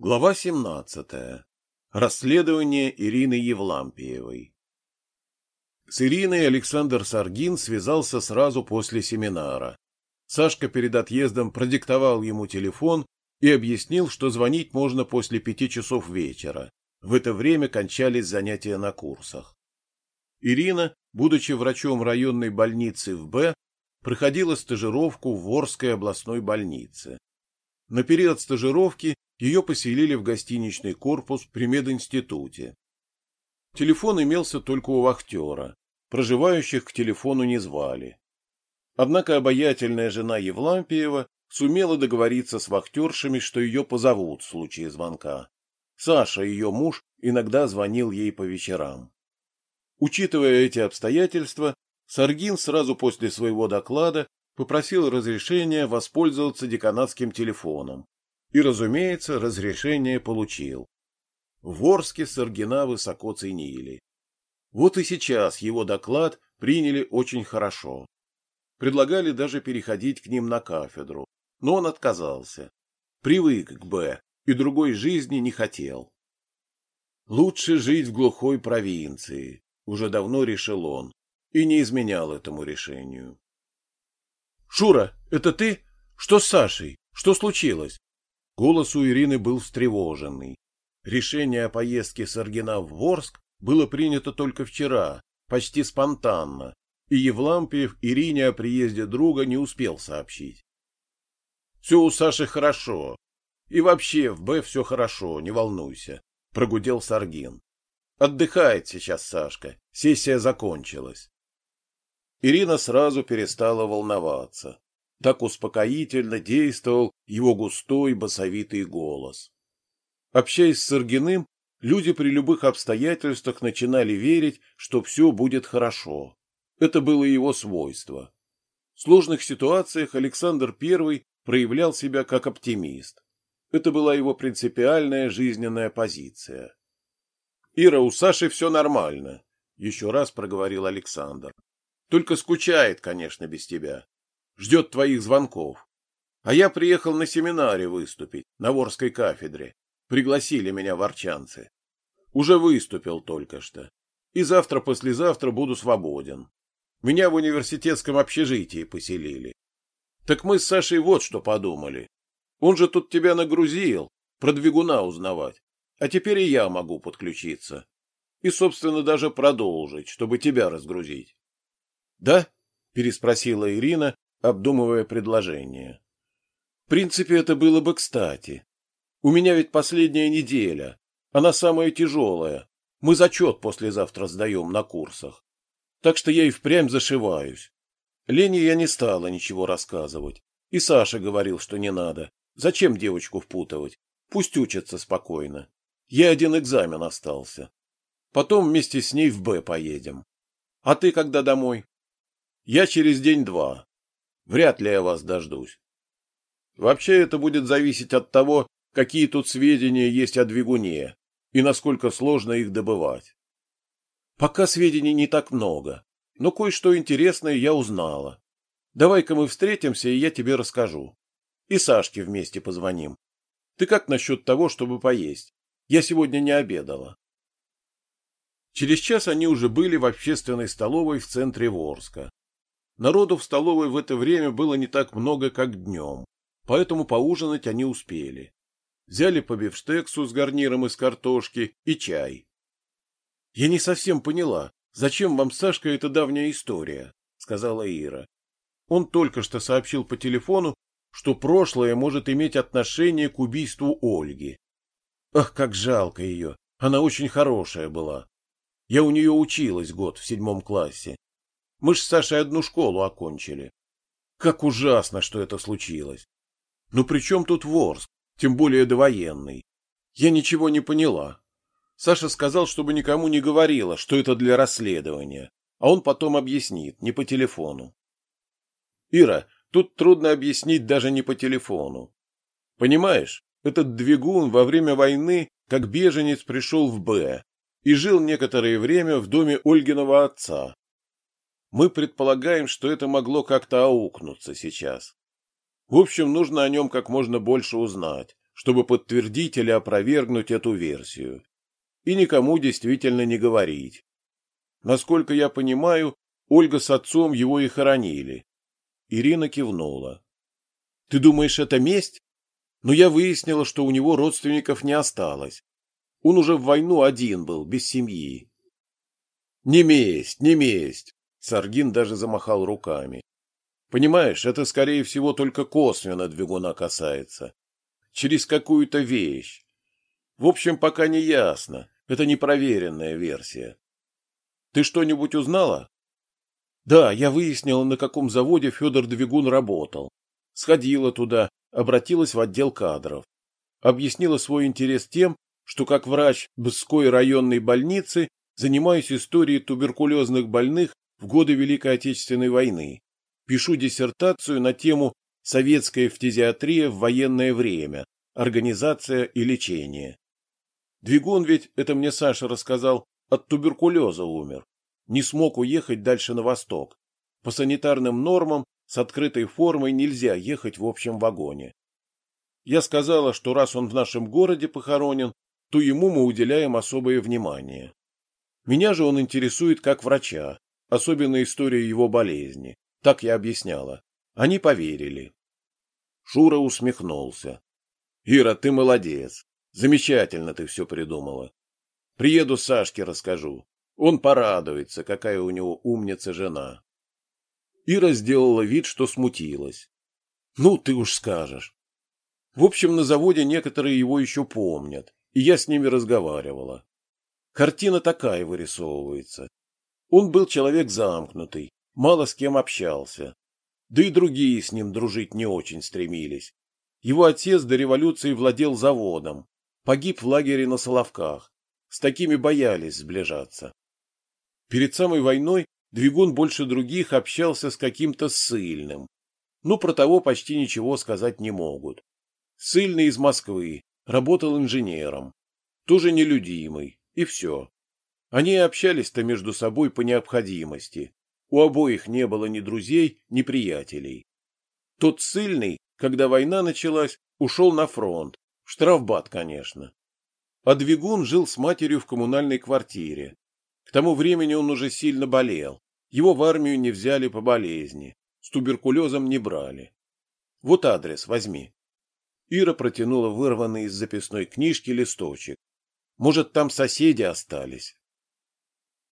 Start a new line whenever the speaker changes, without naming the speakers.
Глава 17. Расследование Ирины Евлампиевой. С Ириной Александр Саргин связался сразу после семинара. Сашка перед отъездом продиктовал ему телефон и объяснил, что звонить можно после пяти часов вечера. В это время кончались занятия на курсах. Ирина, будучи врачом районной больницы в Б, проходила стажировку в Ворской областной больнице. На период стажировки ее поселили в гостиничный корпус при мединституте. Телефон имелся только у вахтера, проживающих к телефону не звали. Однако обаятельная жена Евлампиева сумела договориться с вахтершами, что ее позовут в случае звонка. Саша, ее муж, иногда звонил ей по вечерам. Учитывая эти обстоятельства, Саргин сразу после своего доклада попросил разрешения воспользоваться деканатским телефоном и, разумеется, разрешение получил. В Орске Саргина высоко ценили. Вот и сейчас его доклад приняли очень хорошо. Предлагали даже переходить к ним на кафедру, но он отказался. Привык к Б и другой жизни не хотел. Лучше жить в глухой провинции, уже давно решил он, и не изменял этому решению. «Шура, это ты? Что с Сашей? Что случилось?» Голос у Ирины был встревоженный. Решение о поездке Саргина в Ворск было принято только вчера, почти спонтанно, и Евлампиев Ирине о приезде друга не успел сообщить. «Все у Саши хорошо. И вообще в Б все хорошо, не волнуйся», — прогудел Саргин. «Отдыхает сейчас Сашка, сессия закончилась». Ирина сразу перестала волноваться. Так успокоительно действовал его густой басовитый голос. Общаясь с Саргиным, люди при любых обстоятельствах начинали верить, что все будет хорошо. Это было его свойство. В сложных ситуациях Александр I проявлял себя как оптимист. Это была его принципиальная жизненная позиция. «Ира, у Саши все нормально», — еще раз проговорил Александр. «Только скучает, конечно, без тебя ждет твоих звонков. А я приехал на семинаре выступить, на Ворской кафедре. Пригласили меня ворчанцы. Уже выступил только что. И завтра-послезавтра буду свободен. Меня в университетском общежитии поселили. Так мы с Сашей вот что подумали. Он же тут тебя нагрузил, про двигуна узнавать. А теперь и я могу подключиться. И, собственно, даже продолжить, чтобы тебя разгрузить. — Да? — переспросила Ирина, обдумывая предложение. В принципе, это было бы кстати. У меня ведь последняя неделя. Она самая тяжелая. Мы зачет послезавтра сдаем на курсах. Так что я и впрямь зашиваюсь. Лене я не стала ничего рассказывать. И Саша говорил, что не надо. Зачем девочку впутывать? Пусть учится спокойно. Я один экзамен остался. Потом вместе с ней в Б поедем. А ты когда домой? Я через день-два. Вряд ли я вас дождусь. Вообще это будет зависеть от того, какие тут сведения есть о двигуне и насколько сложно их добывать. Пока сведений не так много, но кое-что интересное я узнала. Давай-ка мы встретимся, и я тебе расскажу. И Сашке вместе позвоним. Ты как насчет того, чтобы поесть? Я сегодня не обедала. Через час они уже были в общественной столовой в центре Ворска. Народу в столовой в это время было не так много, как днем, поэтому поужинать они успели. Взяли по бифштексу с гарниром из картошки и чай. — Я не совсем поняла, зачем вам, Сашка, эта давняя история, — сказала Ира. Он только что сообщил по телефону, что прошлое может иметь отношение к убийству Ольги. Ах, как жалко ее! Она очень хорошая была. Я у нее училась год в седьмом классе. Мы ж с Сашей одну школу окончили. Как ужасно, что это случилось. Ну при чем тут Ворск, тем более довоенный? Я ничего не поняла. Саша сказал, чтобы никому не говорила, что это для расследования, а он потом объяснит, не по телефону. Ира, тут трудно объяснить даже не по телефону. Понимаешь, этот двигун во время войны как беженец пришел в Б и жил некоторое время в доме Ольгиного отца, мы предполагаем, что это могло как-то аукнуться сейчас. В общем, нужно о нем как можно больше узнать, чтобы подтвердить или опровергнуть эту версию. И никому действительно не говорить. Насколько я понимаю, Ольга с отцом его и хоронили. Ирина кивнула. — Ты думаешь, это месть? Но я выяснила, что у него родственников не осталось. Он уже в войну один был, без семьи. — Не месть, не месть! — Саргин даже замахал руками. — Понимаешь, это, скорее всего, только косвенно двигуна касается. Через какую-то вещь. В общем, пока не ясно. Это непроверенная версия. Ты что-нибудь узнала? Да, я выяснила, на каком заводе Федор Двигун работал. Сходила туда, обратилась в отдел кадров. Объяснила свой интерес тем, что как врач Бской районной больницы занимаюсь историей туберкулезных больных в годы Великой Отечественной войны. Пишу диссертацию на тему «Советская фтизиатрия в военное время. Организация и лечение». Двигун ведь, это мне Саша рассказал, от туберкулеза умер. Не смог уехать дальше на восток. По санитарным нормам с открытой формой нельзя ехать в общем вагоне. Я сказала, что раз он в нашем городе похоронен, то ему мы уделяем особое внимание. Меня же он интересует как врача, особенно история его болезни. Так я объясняла. Они поверили. Шура усмехнулся. — Ира, ты молодец. Замечательно ты все придумала. Приеду Сашке расскажу. Он порадуется, какая у него умница жена. Ира сделала вид, что смутилась. Ну, ты уж скажешь. В общем, на заводе некоторые его еще помнят, и я с ними разговаривала. Картина такая вырисовывается. Он был человек замкнутый, мало с кем общался. Да и другие с ним дружить не очень стремились. Его отец до революции владел заводом, погиб в лагере на Соловках, с такими боялись сближаться. Перед самой войной Двигун больше других общался с каким-то ссыльным. Ну, про того почти ничего сказать не могут. Ссыльный из Москвы, работал инженером. Тоже нелюдимый, и все. Они общались-то между собой по необходимости. У обоих не было ни друзей, ни приятелей. Тот ссыльный, когда война началась, ушел на фронт. Штрафбат, конечно. А Двигун жил с матерью в коммунальной квартире. К тому времени он уже сильно болел. Его в армию не взяли по болезни. С туберкулезом не брали. Вот адрес, возьми. Ира протянула вырванный из записной книжки листочек. Может, там соседи остались.